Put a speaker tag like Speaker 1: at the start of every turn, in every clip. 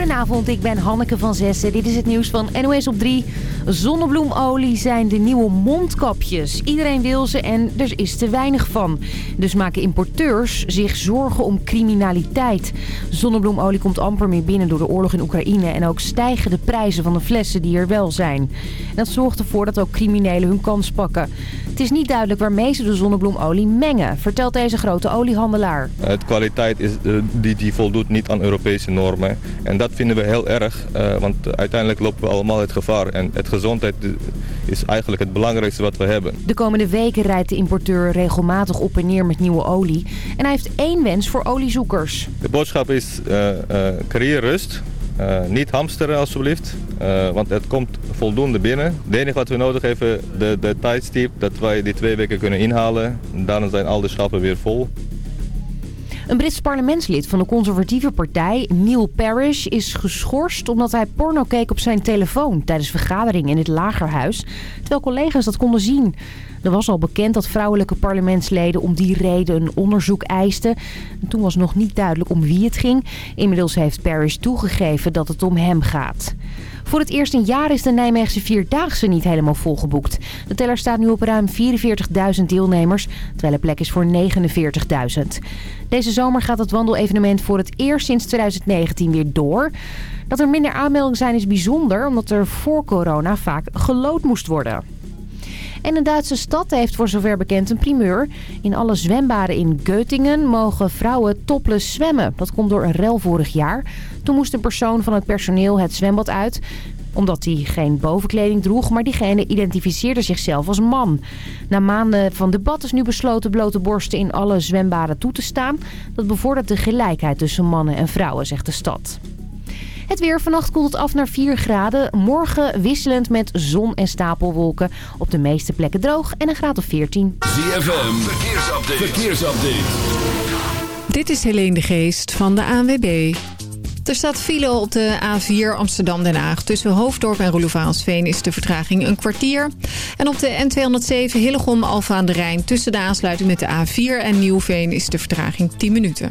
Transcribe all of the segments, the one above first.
Speaker 1: Goedenavond, ik ben Hanneke van Zessen. Dit is het nieuws van NOS op 3. Zonnebloemolie zijn de nieuwe mondkapjes. Iedereen wil ze en er is te weinig van. Dus maken importeurs zich zorgen om criminaliteit. Zonnebloemolie komt amper meer binnen door de oorlog in Oekraïne... en ook stijgen de prijzen van de flessen die er wel zijn. Dat zorgt ervoor dat ook criminelen hun kans pakken. Het is niet duidelijk waarmee ze de zonnebloemolie mengen, vertelt deze grote oliehandelaar.
Speaker 2: De kwaliteit is, eh, die, die voldoet niet aan Europese normen. En dat vinden we heel erg, uh, want uiteindelijk lopen we allemaal het gevaar. En het gezondheid is eigenlijk het belangrijkste wat we hebben.
Speaker 1: De komende weken rijdt de importeur regelmatig op en neer met nieuwe olie. En hij heeft één wens voor oliezoekers.
Speaker 2: De boodschap is uh, creëer rust. Niet hamsteren alsjeblieft, want het komt voldoende binnen. Het enige wat we nodig hebben, de, de tijdstip, dat wij die twee weken kunnen inhalen. Daarna zijn al de schappen weer vol.
Speaker 1: Een Brits parlementslid van de conservatieve partij, Neil Parish, is geschorst omdat hij porno keek op zijn telefoon tijdens vergadering in het lagerhuis, terwijl collega's dat konden zien. Er was al bekend dat vrouwelijke parlementsleden om die reden een onderzoek eisten. En toen was nog niet duidelijk om wie het ging. Inmiddels heeft Parish toegegeven dat het om hem gaat. Voor het eerst in jaar is de Nijmeegse Vierdaagse niet helemaal volgeboekt. De teller staat nu op ruim 44.000 deelnemers, terwijl er plek is voor 49.000. Deze zomer gaat het wandelevenement voor het eerst sinds 2019 weer door. Dat er minder aanmeldingen zijn is bijzonder, omdat er voor corona vaak gelood moest worden. En een Duitse stad heeft voor zover bekend een primeur. In alle zwembaden in Göttingen mogen vrouwen topless zwemmen. Dat komt door een rel vorig jaar. Toen moest een persoon van het personeel het zwembad uit omdat hij geen bovenkleding droeg, maar diegene identificeerde zichzelf als man. Na maanden van debat is nu besloten blote borsten in alle zwembaden toe te staan. Dat bevordert de gelijkheid tussen mannen en vrouwen, zegt de stad. Het weer vannacht koelt het af naar 4 graden. Morgen wisselend met zon en stapelwolken. Op de meeste plekken droog en een graad of 14.
Speaker 3: ZFM, verkeersupdate. verkeersupdate.
Speaker 4: Dit is Helene de Geest van de ANWB. Er staat file op de A4 Amsterdam-Den Haag. Tussen Hoofddorp en Roelofaansveen is de vertraging een kwartier. En op de N207 Hillegom-Alfa aan de Rijn... tussen de aansluiting met de A4 en Nieuwveen is de vertraging 10 minuten.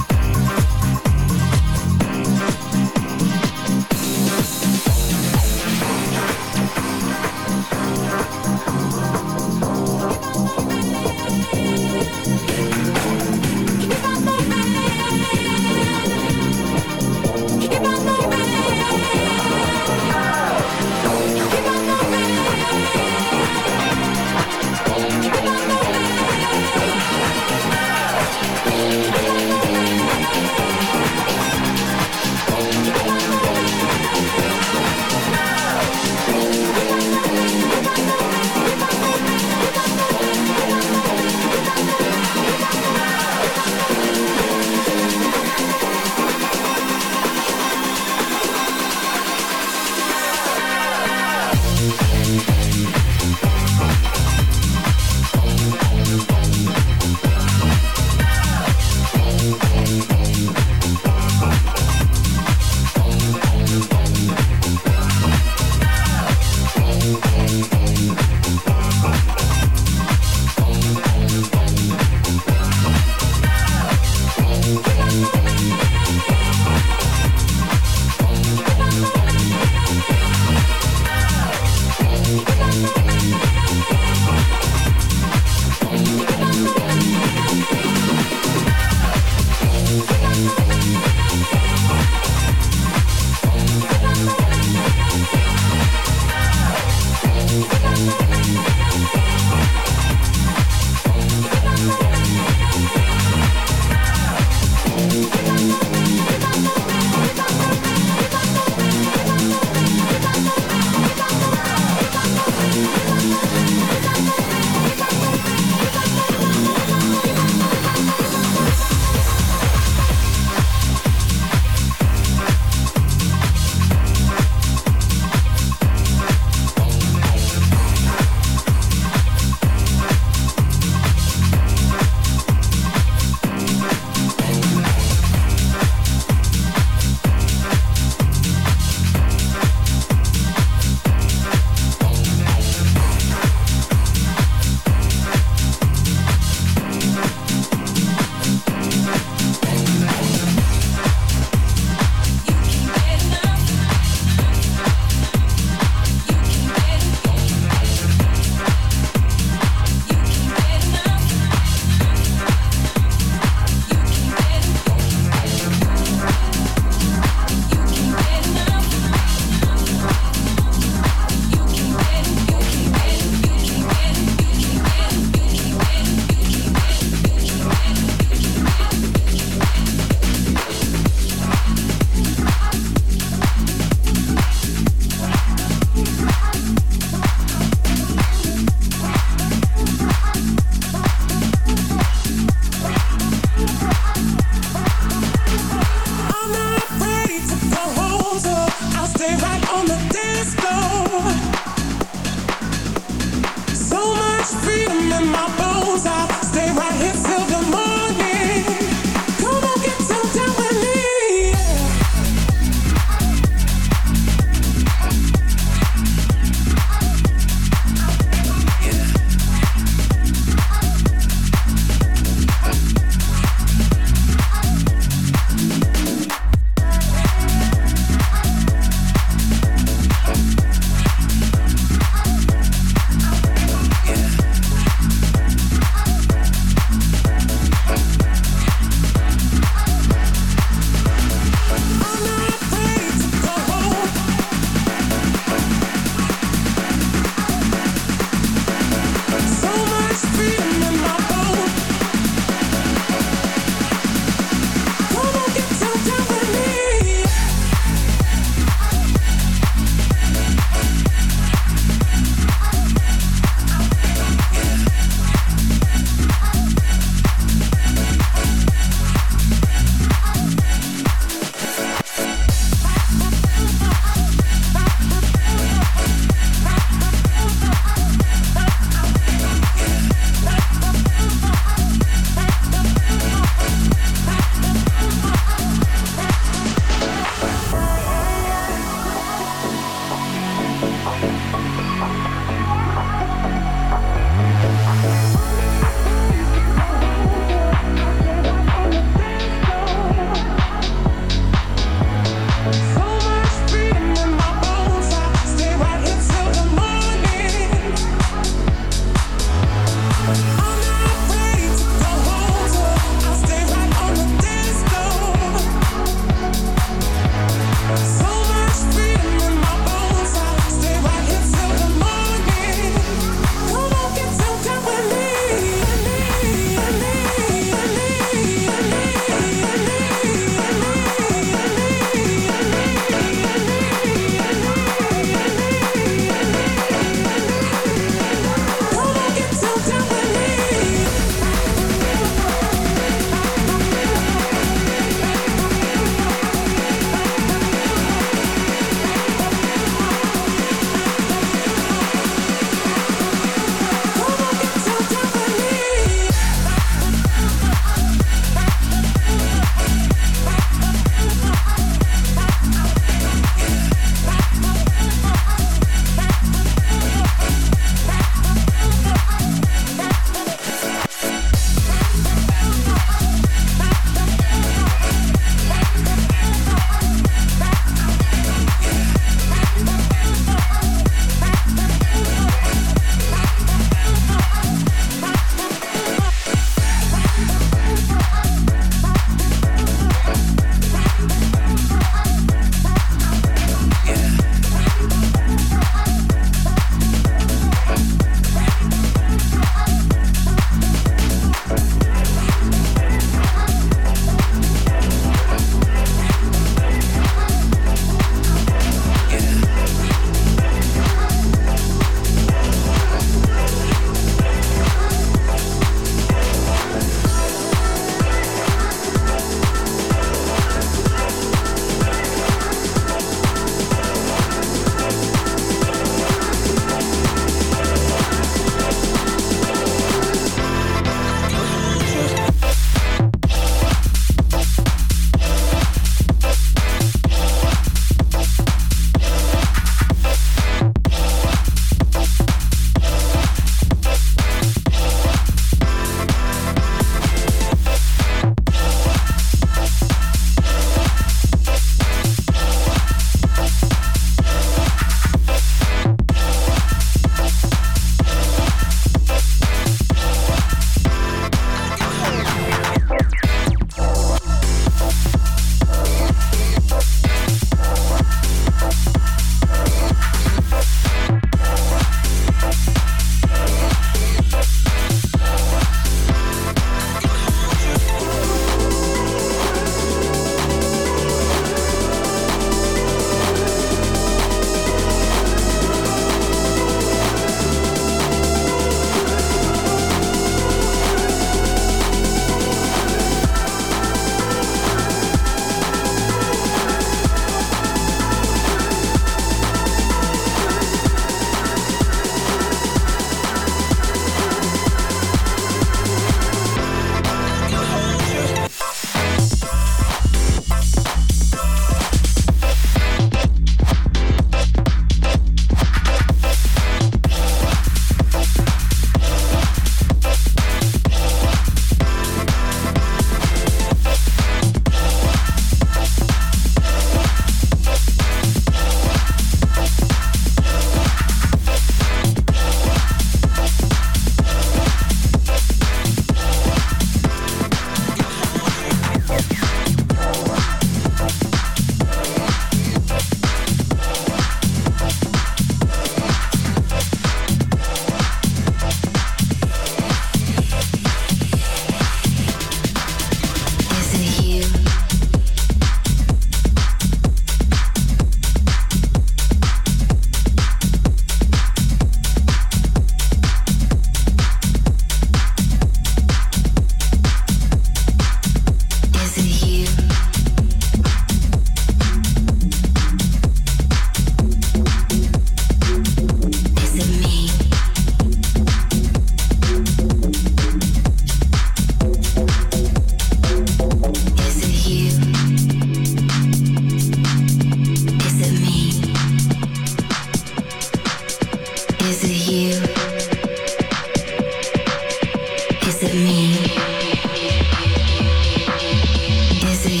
Speaker 5: Is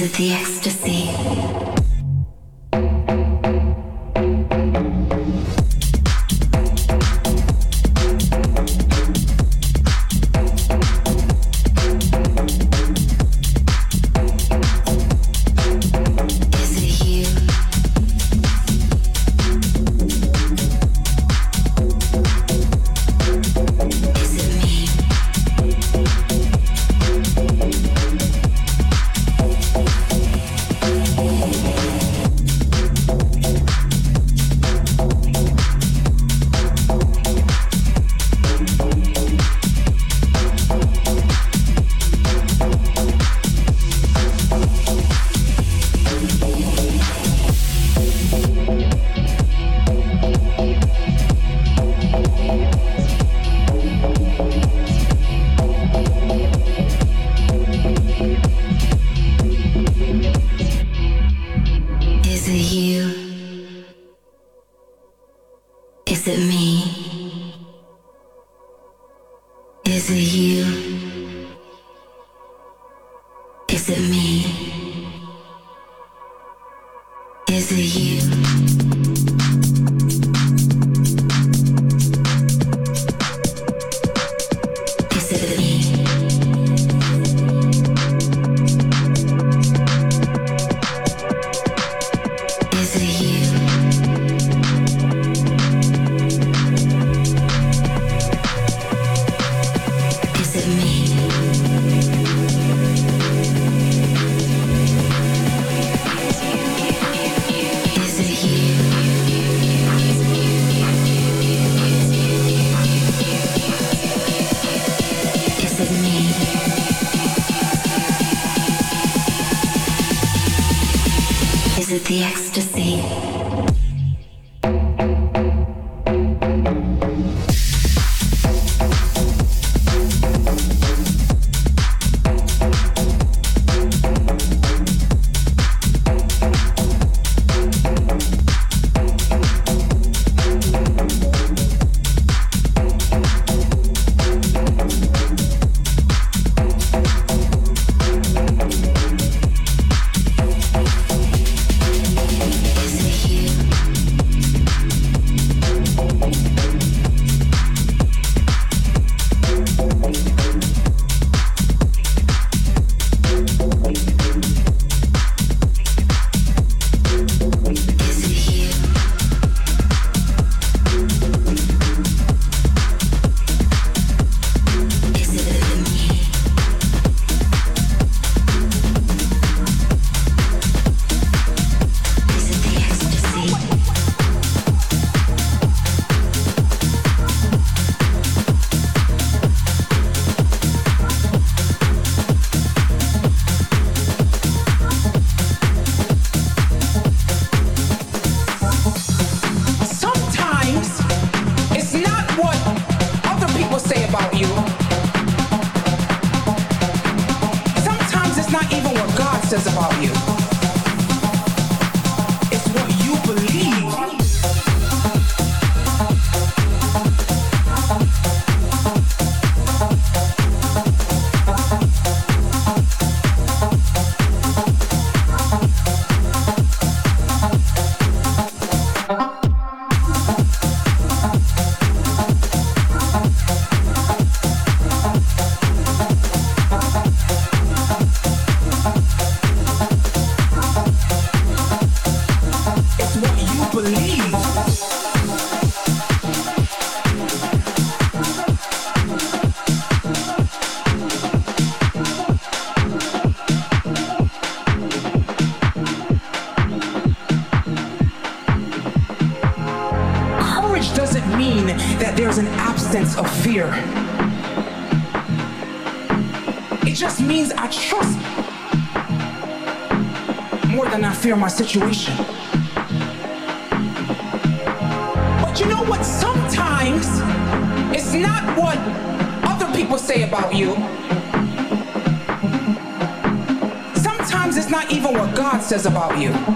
Speaker 6: it the ecstasy?
Speaker 7: situation. But you know what? Sometimes it's not what other people say about you. Sometimes it's not even what God says about you.